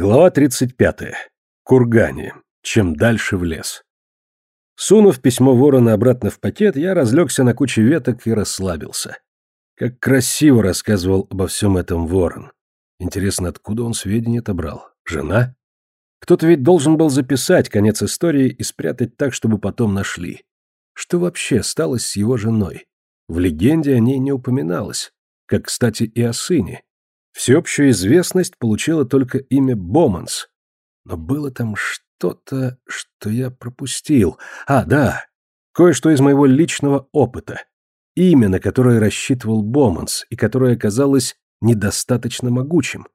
Глава 35. Кургане. Чем дальше в лес. Сунув письмо ворона обратно в пакет, я разлегся на куче веток и расслабился. Как красиво рассказывал обо всем этом ворон. Интересно, откуда он сведения отобрал? Жена? Кто-то ведь должен был записать конец истории и спрятать так, чтобы потом нашли. Что вообще стало с его женой? В легенде о ней не упоминалось. Как, кстати, и о сыне. Всеобщую известность получило только имя Боманс. Но было там что-то, что я пропустил. А, да, кое-что из моего личного опыта. Имя, на которое рассчитывал Боманс, и которое оказалось недостаточно могучим.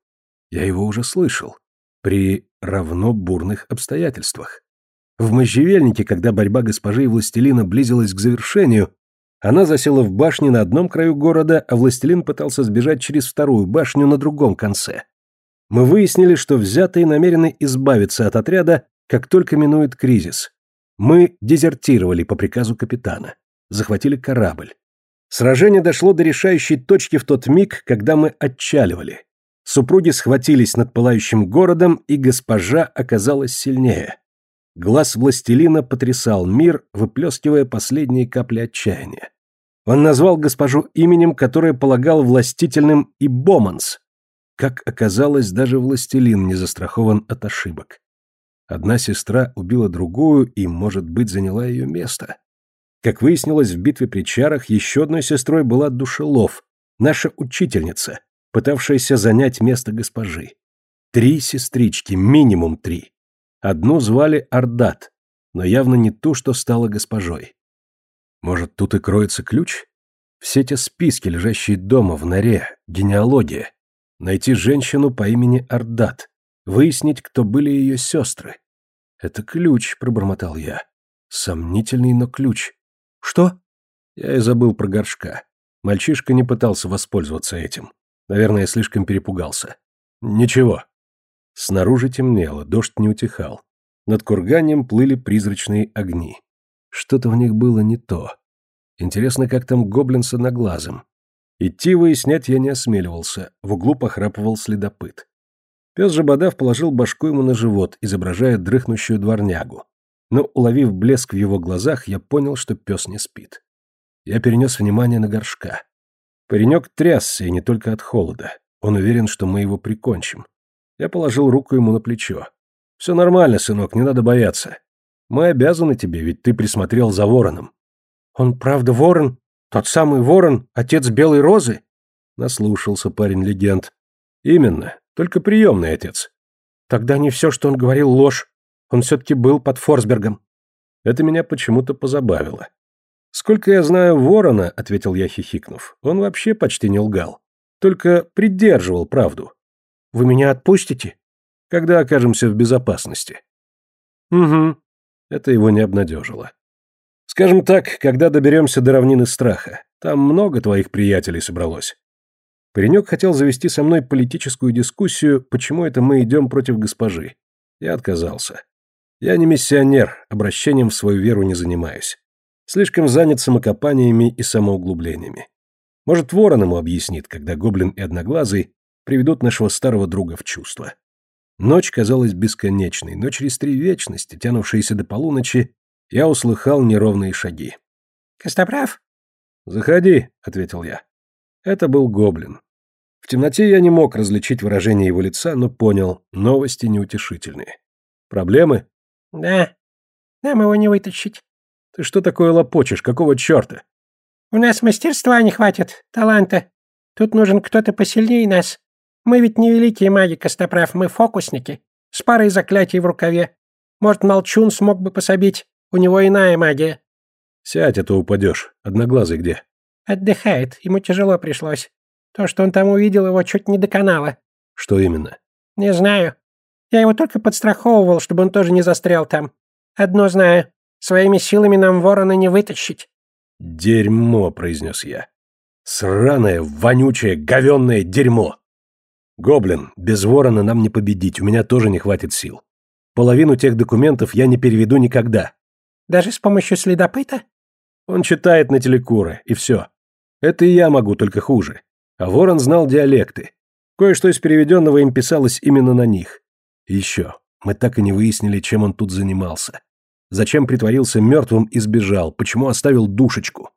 Я его уже слышал. При равно бурных обстоятельствах. В можжевельнике, когда борьба госпожи и властелина близилась к завершению, она засела в башне на одном краю города, а властелин пытался сбежать через вторую башню на другом конце. Мы выяснили, что взятые намерены избавиться от отряда, как только минует кризис. Мы дезертировали по приказу капитана. Захватили корабль. Сражение дошло до решающей точки в тот миг, когда мы отчаливали. Супруги схватились над пылающим городом, и госпожа оказалась сильнее. Глаз властелина потрясал мир, выплескивая последние капли отчаяния. Он назвал госпожу именем, которое полагал властительным и Боманс. Как оказалось, даже властелин не застрахован от ошибок. Одна сестра убила другую и, может быть, заняла ее место. Как выяснилось, в битве при чарах еще одной сестрой была Душелов, наша учительница, пытавшаяся занять место госпожи. Три сестрички, минимум три. Одну звали Ардат, но явно не ту, что стала госпожой. Может, тут и кроется ключ? Все те списки, лежащие дома в норе, генеалогия. Найти женщину по имени Ардат. Выяснить, кто были ее сестры. Это ключ, пробормотал я. Сомнительный, но ключ. Что? Я и забыл про горшка. Мальчишка не пытался воспользоваться этим. Наверное, слишком перепугался. Ничего. Снаружи темнело, дождь не утихал. Над курганем плыли призрачные огни. Что-то в них было не то. Интересно, как там гоблин с одноглазым. Идти выяснять я не осмеливался, в углу похрапывал следопыт. Пес Жабодав положил башку ему на живот, изображая дрыхнущую дворнягу. Но, уловив блеск в его глазах, я понял, что пес не спит. Я перенес внимание на горшка. Паренек трясся, и не только от холода. Он уверен, что мы его прикончим. Я положил руку ему на плечо. «Все нормально, сынок, не надо бояться. Мы обязаны тебе, ведь ты присмотрел за вороном». «Он правда ворон? Тот самый ворон, отец Белой Розы?» Наслушался парень легенд. «Именно, только приемный отец». «Тогда не все, что он говорил, ложь. Он все-таки был под Форсбергом». Это меня почему-то позабавило. «Сколько я знаю ворона», — ответил я, хихикнув, — «он вообще почти не лгал. Только придерживал правду». «Вы меня отпустите?» «Когда окажемся в безопасности». «Угу», это его не обнадежило. Скажем так, когда доберемся до равнины страха. Там много твоих приятелей собралось. Паренек хотел завести со мной политическую дискуссию, почему это мы идем против госпожи. Я отказался. Я не миссионер, обращением в свою веру не занимаюсь. Слишком занят самокопаниями и самоуглублениями. Может, ворон ему объяснит, когда гоблин и одноглазый приведут нашего старого друга в чувство. Ночь казалась бесконечной, но через три вечности, тянувшиеся до полуночи, я услыхал неровные шаги. «Костоправ?» «Заходи», — ответил я. Это был гоблин. В темноте я не мог различить выражение его лица, но понял, новости неутешительные. «Проблемы?» «Да. Нам его не вытащить». «Ты что такое лопочешь? Какого черта?» «У нас мастерства не хватит, таланта. Тут нужен кто-то посильнее нас. Мы ведь не великие маги, Костоправ, мы фокусники. С парой заклятий в рукаве. Может, Молчун смог бы пособить. У него иная магия». «Сядь, а то упадешь. Одноглазый где?» «Отдыхает. Ему тяжело пришлось. То, что он там увидел, его чуть не доконало». «Что именно?» «Не знаю. Я его только подстраховывал, чтобы он тоже не застрял там. Одно знаю. Своими силами нам ворона не вытащить». «Дерьмо», — произнес я. «Сраное, вонючее, говенное дерьмо!» «Гоблин, без ворона нам не победить, у меня тоже не хватит сил. Половину тех документов я не переведу никогда». «Даже с помощью следопыта?» Он читает на телекуры, и все. Это и я могу, только хуже. А ворон знал диалекты. Кое-что из переведенного им писалось именно на них. И еще, мы так и не выяснили, чем он тут занимался. Зачем притворился мертвым и сбежал, почему оставил душечку.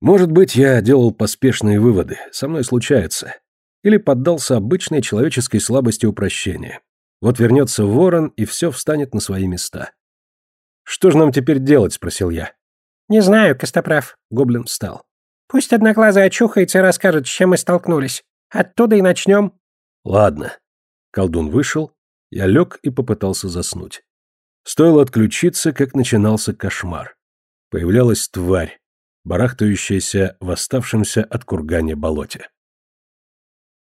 Может быть, я делал поспешные выводы, со мной случается. Или поддался обычной человеческой слабости упрощения. Вот вернется ворон, и все встанет на свои места. «Что же нам теперь делать?» — спросил я. «Не знаю, Костоправ», — гоблин встал. «Пусть одноглазый очухается и расскажет, с чем мы столкнулись. Оттуда и начнем». «Ладно». Колдун вышел, я лег и попытался заснуть. Стоило отключиться, как начинался кошмар. Появлялась тварь, барахтающаяся в оставшемся от кургане болоте.